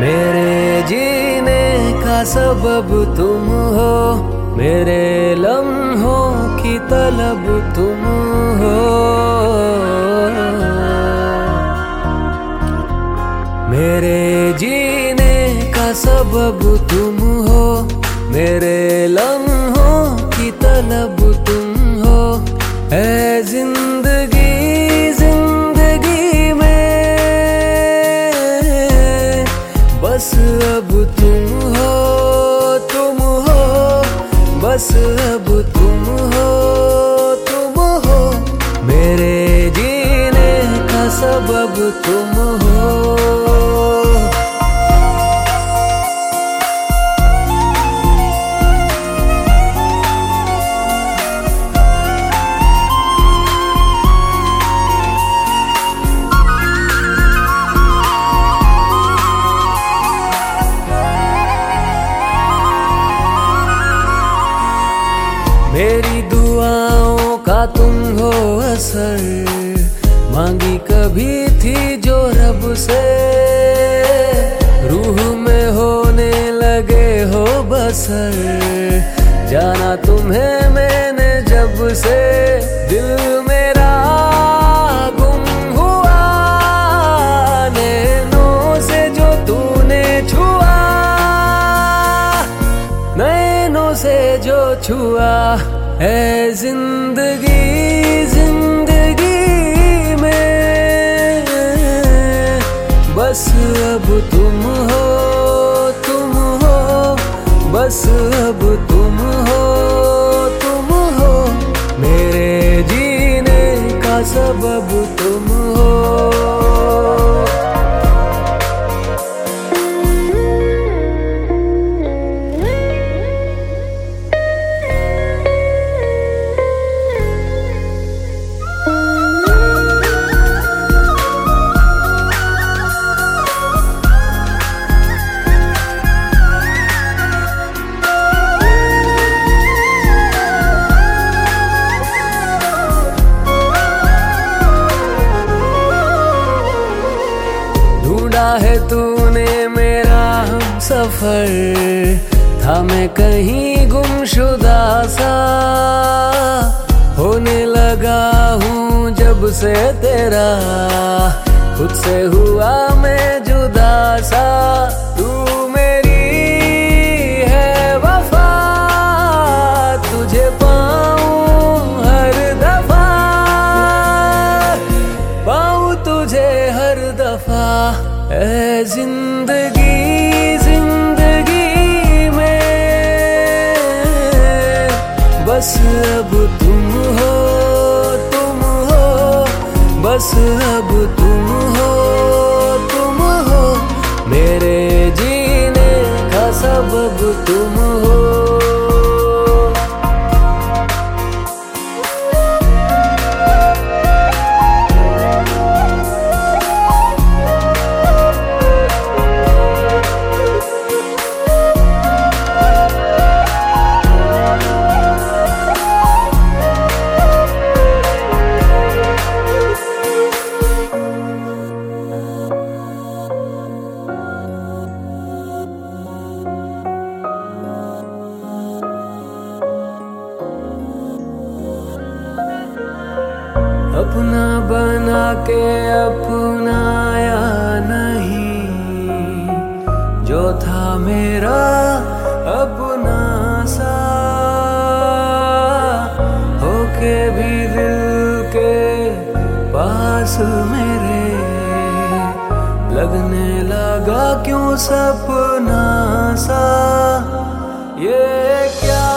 मेरे जीने का सबब तुम हो, मेरे लम्हों की तलब तुम हो। मेरे जीने का सबब तुम हो, मेरे लम्हों की तलब अब तुम हो तुम हो, बस अब तुम हो तुम हो। मेरे जीने का सबब तुम हो। मेरी दुआओं का तुम हो असर। मांगी कभी थी जो रब से। रूह में होने लगे हो बसर। जाना तुम्हें मैंने जब से। दिल मेरा गुम हुआ। नैनों से जो तूने छुआ। नैनों से जो छुआ। ज़िंदगी ज़िंदगी में। बस अब तुम हो तुम हो। बस अब सफ़र था मैं कहीं गुमशुदा सा। होने लगा हूँ जब से तेरा, खुद से हुआ मैं जुदा सा। तू मेरी है वफा, तुझे पाऊँ हर दफ़ा। पाऊँ तुझे हर दफ़ा, ऐ ज़िंदगी बस अब तुम हो तुम हो। बस अब तुम हो तुम हो। मेरे जीने का सबब तुम हो। के अपनाया नहीं। जो था मेरा अपना सा। होके भी दिल के पास मेरे लगने लगा क्यों सपना सा? ये क्या